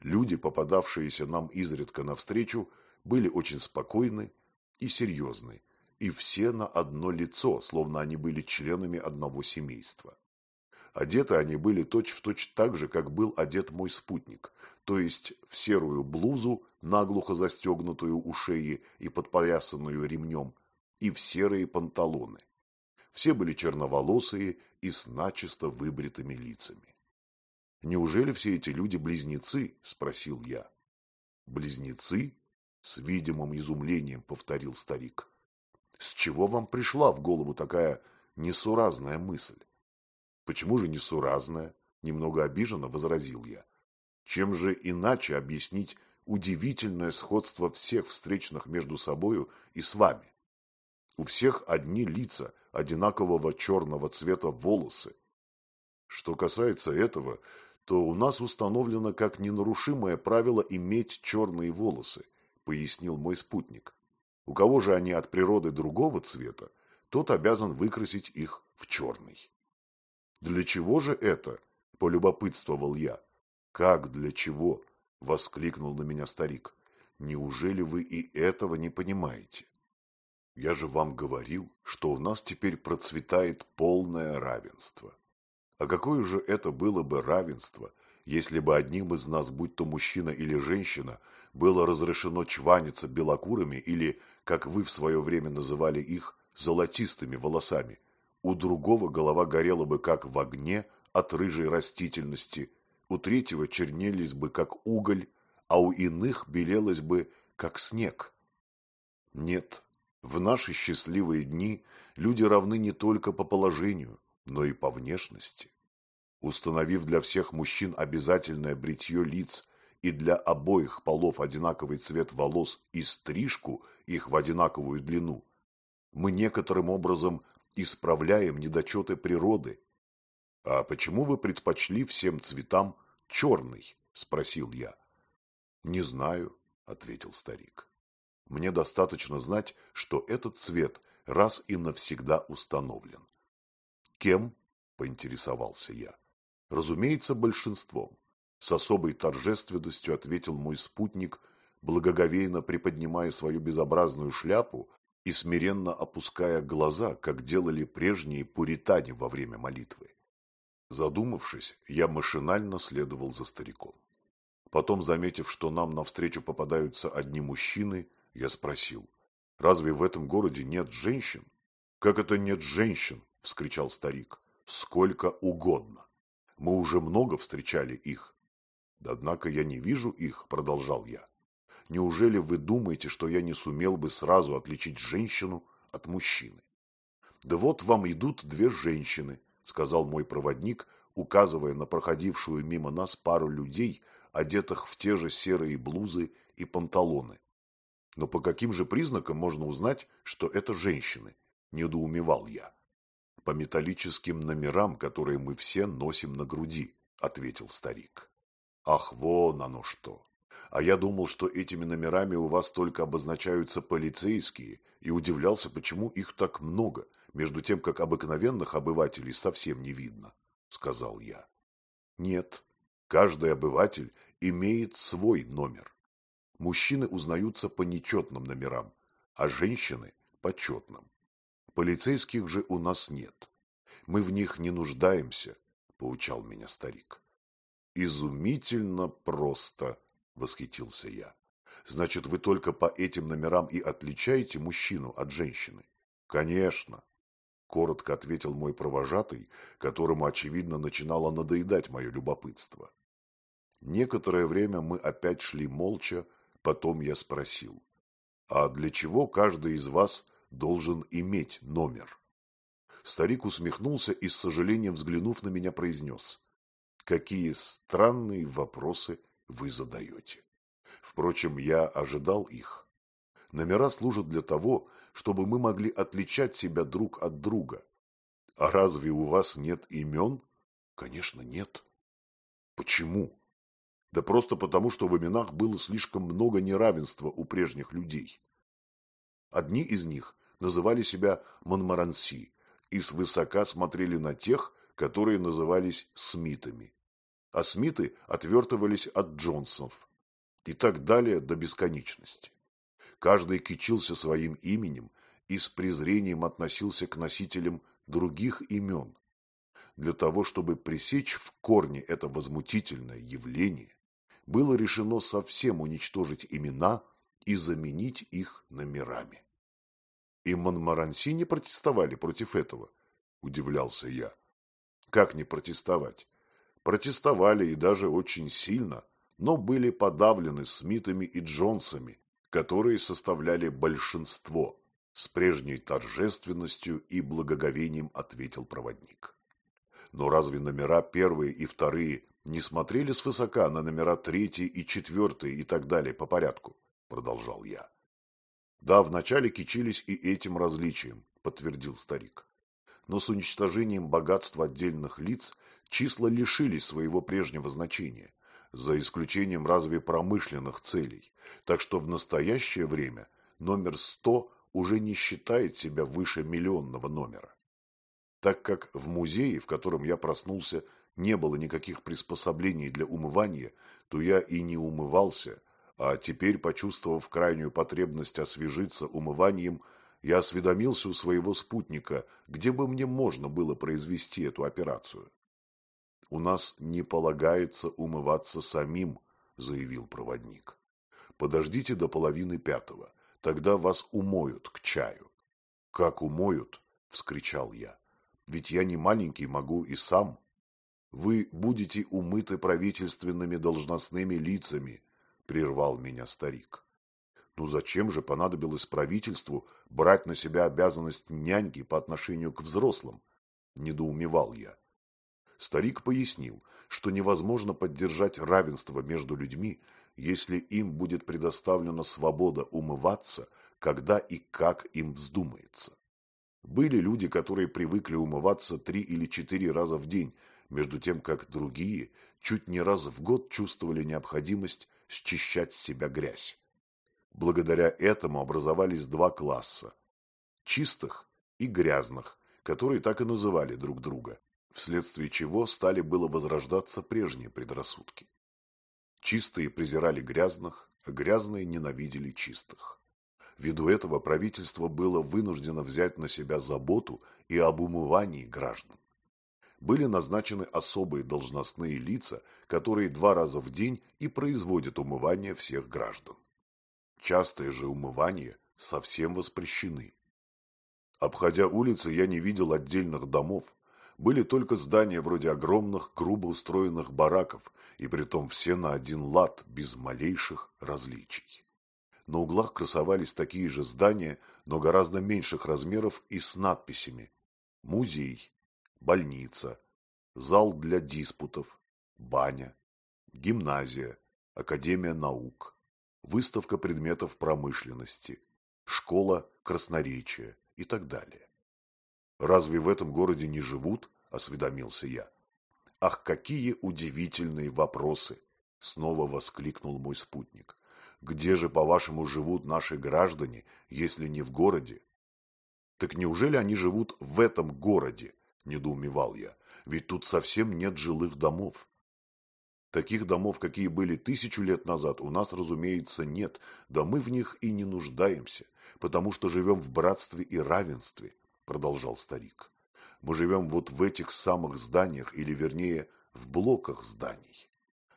Люди, попадавшиеся нам изредка навстречу, были очень спокойны и серьезны, и все на одно лицо, словно они были членами одного семейства. Одеты они были точь-в-точь точь так же, как был одет мой спутник, то есть в серую блузу, наглухо застегнутую у шеи и подпоясанную ремнем, и в серые панталоны. Все были черноволосые и с начисто выбритыми лицами. «Неужели все эти люди близнецы?» – спросил я. «Близнецы?» – с видимым изумлением повторил старик. «С чего вам пришла в голову такая несуразная мысль?» «Почему же несуразная?» – немного обиженно возразил я. «Чем же иначе объяснить удивительное сходство всех встречных между собою и с вами? У всех одни лица, одинакового черного цвета волосы. Что касается этого, то у нас установлено как ненарушимое правило иметь черные волосы, пояснил мой спутник. У кого же они от природы другого цвета, тот обязан выкрасить их в черный. Для чего же это? полюбопытствовал я. Как для чего? воскликнул на меня старик. Неужели вы и этого не понимаете? Я же вам говорил, что у нас теперь процветает полное равенство. А какое же это было бы равенство, если бы одним из нас, будь то мужчина или женщина, было разрешено чваниться белокурыми или, как вы в свое время называли их, золотистыми волосами, у другого голова горела бы как в огне от рыжей растительности, у третьего чернелись бы как уголь, а у иных белелось бы как снег. Нет, в наши счастливые дни люди равны не только по положению, но и по внешности. Установив для всех мужчин обязательное бритье лиц и для обоих полов одинаковый цвет волос и стрижку их в одинаковую длину, мы некоторым образом исправляем недочеты природы. — А почему вы предпочли всем цветам черный? — спросил я. — Не знаю, — ответил старик. Мне достаточно знать, что этот цвет раз и навсегда установлен. Кем? поинтересовался я. Разумеется, большинством. С особой торжественностью ответил мой спутник, благоговейно приподнимая свою безобразную шляпу и смиренно опуская глаза, как делали прежние пуритане во время молитвы. Задумавшись, я машинально следовал за стариком. Потом, заметив, что нам навстречу попадаются одни мужчины, я спросил, разве в этом городе нет женщин? Как это нет женщин? Вскричал старик. Сколько угодно. Мы уже много встречали их. Однако я не вижу их, продолжал я. Неужели вы думаете, что я не сумел бы сразу отличить женщину от мужчины? Да вот вам идут две женщины, сказал мой проводник, указывая на проходившую мимо нас пару людей, одетых в те же серые блузы и панталоны. Но по каким же признакам можно узнать, что это женщины? Недоумевал я. По металлическим номерам, которые мы все носим на груди, ответил старик. Ах, вон оно что! А я думал, что этими номерами у вас только обозначаются полицейские, и удивлялся, почему их так много, между тем, как обыкновенных обывателей совсем не видно, сказал я. Нет, каждый обыватель имеет свой номер. Мужчины узнаются по нечетным номерам, а женщины – по четным. Полицейских же у нас нет. Мы в них не нуждаемся, поучал меня старик. Изумительно просто, восхитился я. Значит, вы только по этим номерам и отличаете мужчину от женщины? Конечно, коротко ответил мой провожатый, которому, очевидно, начинало надоедать мое любопытство. Некоторое время мы опять шли молча, Потом я спросил, а для чего каждый из вас должен иметь номер? Старик усмехнулся и с сожалением взглянув на меня произнес, какие странные вопросы вы задаете. Впрочем, я ожидал их. Номера служат для того, чтобы мы могли отличать себя друг от друга. А разве у вас нет имен? Конечно, нет. Почему? Да просто потому, что в именах было слишком много неравенства у прежних людей. Одни из них называли себя Монмаранси и свысока смотрели на тех, которые назывались Смитами. а Смиты отвертывались от Джонсонов и так далее до бесконечности. Каждый кичился своим именем и с презрением относился к носителям других имен. Для того, чтобы пресечь в корне это возмутительное явление, было решено совсем уничтожить имена и заменить их номерами. И Монмаранси не протестовали против этого, удивлялся я. Как не протестовать? Протестовали и даже очень сильно, но были подавлены Смитами и Джонсами, которые составляли большинство, с прежней торжественностью и благоговением ответил проводник. Но разве номера первые и вторые не смотрели свысока на номера третий и четвертый и так далее по порядку? Продолжал я. Да, вначале кичились и этим различием, подтвердил старик. Но с уничтожением богатства отдельных лиц числа лишились своего прежнего значения, за исключением разве промышленных целей, так что в настоящее время номер 100 уже не считает себя выше миллионного номера. Так как в музее, в котором я проснулся, не было никаких приспособлений для умывания, то я и не умывался, а теперь, почувствовав крайнюю потребность освежиться умыванием, я осведомился у своего спутника, где бы мне можно было произвести эту операцию. «У нас не полагается умываться самим», — заявил проводник. «Подождите до половины пятого, тогда вас умоют к чаю». «Как умоют?» — вскричал я. «Ведь я не маленький, могу и сам». «Вы будете умыты правительственными должностными лицами», — прервал меня старик. Ну зачем же понадобилось правительству брать на себя обязанность няньки по отношению к взрослым? Недоумевал я. Старик пояснил, что невозможно поддержать равенство между людьми, если им будет предоставлена свобода умываться, когда и как им вздумается. Были люди, которые привыкли умываться три или четыре раза в день, между тем как другие чуть не раз в год чувствовали необходимость счищать с себя грязь. Благодаря этому образовались два класса – чистых и грязных, которые так и называли друг друга вследствие чего стали было возрождаться прежние предрассудки. Чистые презирали грязных, а грязные ненавидели чистых. Ввиду этого правительство было вынуждено взять на себя заботу и об умывании граждан. Были назначены особые должностные лица, которые два раза в день и производят умывание всех граждан. Частые же умывания совсем воспрещены. Обходя улицы, я не видел отдельных домов, были только здания вроде огромных, грубо устроенных бараков, и притом все на один лад, без малейших различий. На углах красовались такие же здания, но гораздо меньших размеров и с надписями «Музей», «Больница», «Зал для диспутов», «Баня», «Гимназия», «Академия наук», «Выставка предметов промышленности», «Школа красноречия» и так далее. Разве в этом городе не живут? Осведомился я. Ах, какие удивительные вопросы! Снова воскликнул мой спутник. Где же, по-вашему, живут наши граждане, если не в городе? Так неужели они живут в этом городе? Недоумевал я. Ведь тут совсем нет жилых домов. Таких домов, какие были тысячу лет назад, у нас, разумеется, нет, да мы в них и не нуждаемся, потому что живем в братстве и равенстве, продолжал старик. Мы живем вот в этих самых зданиях, или вернее, в блоках зданий.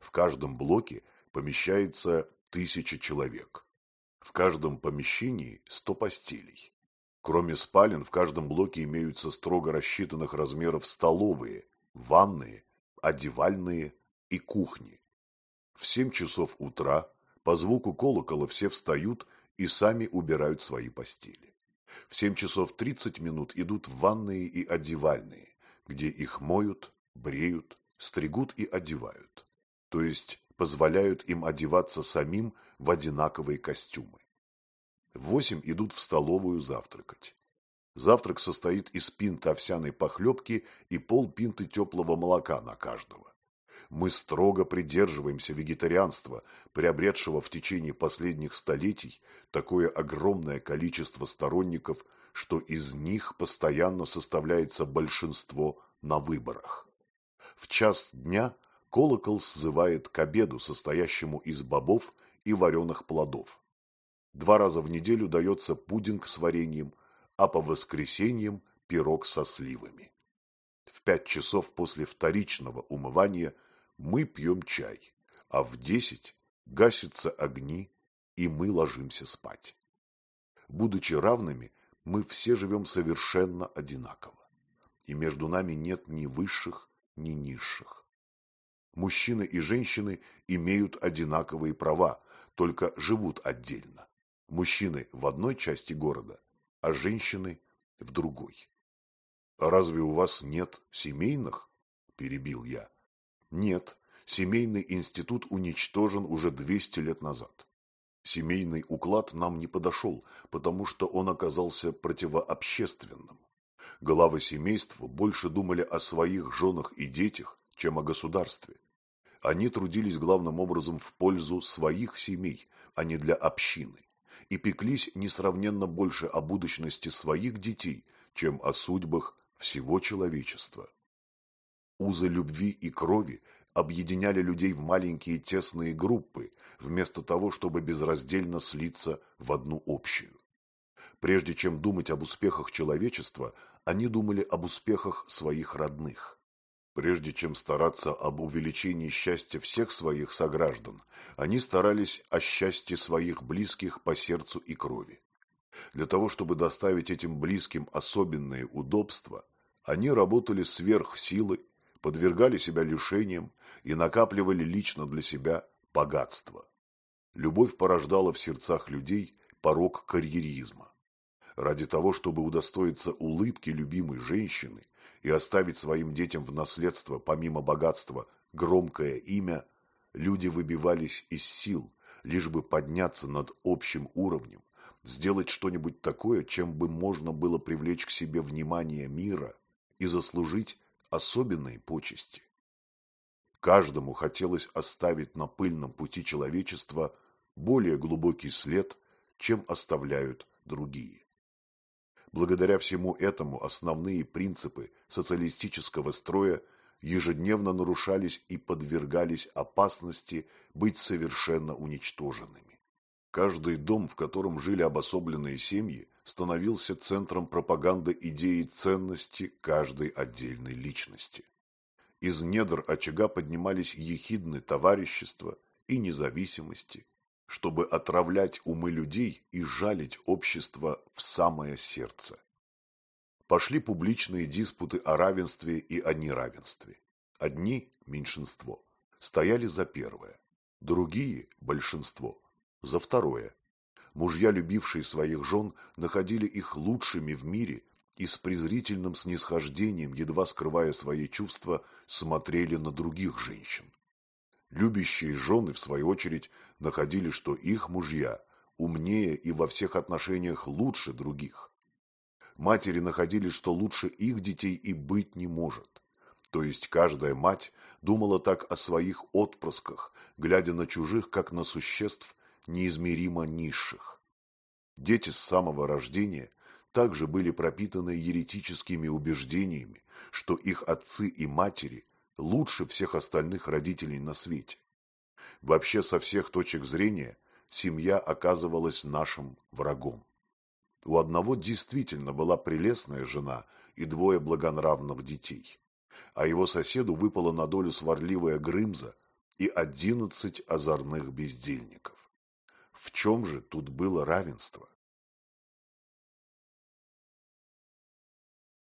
В каждом блоке помещается тысяча человек. В каждом помещении сто постелей. Кроме спален, в каждом блоке имеются строго рассчитанных размеров столовые, ванные, одевальные и кухни. В семь часов утра по звуку колокола все встают и сами убирают свои постели в семь часов тридцать минут идут в ванные и одевальные, где их моют, бреют, стригут и одевают, то есть позволяют им одеваться самим в одинаковые костюмы. Восемь идут в столовую завтракать. Завтрак состоит из пинты овсяной похлебки и полпинты теплого молока на каждого мы строго придерживаемся вегетарианства, приобретшего в течение последних столетий такое огромное количество сторонников, что из них постоянно составляется большинство на выборах. В час дня колокол сзывает к обеду, состоящему из бобов и вареных плодов. Два раза в неделю дается пудинг с вареньем, а по воскресеньям пирог со сливами. В пять часов после вторичного умывания мы пьем чай, а в десять гасятся огни, и мы ложимся спать. Будучи равными, мы все живем совершенно одинаково, и между нами нет ни высших, ни низших. Мужчины и женщины имеют одинаковые права, только живут отдельно. Мужчины в одной части города, а женщины в другой. «А разве у вас нет семейных?» – перебил я. «Нет, семейный институт уничтожен уже 200 лет назад. Семейный уклад нам не подошел, потому что он оказался противообщественным. Главы семейств больше думали о своих женах и детях, чем о государстве. Они трудились главным образом в пользу своих семей, а не для общины, и пеклись несравненно больше о будущности своих детей, чем о судьбах всего человечества. Узы любви и крови объединяли людей в маленькие тесные группы, вместо того, чтобы безраздельно слиться в одну общую. Прежде чем думать об успехах человечества, они думали об успехах своих родных. Прежде чем стараться об увеличении счастья всех своих сограждан, они старались о счастье своих близких по сердцу и крови. Для того, чтобы доставить этим близким особенные удобства, они работали сверх силы, подвергали себя лишениям и накапливали лично для себя богатство. Любовь порождала в сердцах людей порог карьеризма. Ради того, чтобы удостоиться улыбки любимой женщины и оставить своим детям в наследство, помимо богатства, громкое имя, люди выбивались из сил, лишь бы подняться над общим уровнем, сделать что-нибудь такое, чем бы можно было привлечь к себе внимание мира и заслужить особенные почести. Каждому хотелось оставить на пыльном пути человечества более глубокий след, чем оставляют другие. Благодаря всему этому основные принципы социалистического строя ежедневно нарушались и подвергались опасности быть совершенно уничтоженными. Каждый дом, в котором жили обособленные семьи, становился центром пропаганды идеи ценности каждой отдельной личности. Из недр очага поднимались ехидны товарищества и независимости, чтобы отравлять умы людей и жалить общество в самое сердце. Пошли публичные диспуты о равенстве и о неравенстве. Одни, меньшинство, стояли за первое, другие, большинство, за второе. Мужья, любившие своих жен, находили их лучшими в мире и с презрительным снисхождением, едва скрывая свои чувства, смотрели на других женщин. Любящие жены, в свою очередь, находили, что их мужья умнее и во всех отношениях лучше других. Матери находили, что лучше их детей и быть не может. То есть каждая мать думала так о своих отпрысках, глядя на чужих, как на существ неизмеримо низших. Дети с самого рождения также были пропитаны еретическими убеждениями, что их отцы и матери лучше всех остальных родителей на свете. Вообще, со всех точек зрения, семья оказывалась нашим врагом. У одного действительно была прелестная жена и двое благонравных детей, а его соседу выпала на долю сварливая Грымза и одиннадцать озорных бездельников. В чем же тут было равенство?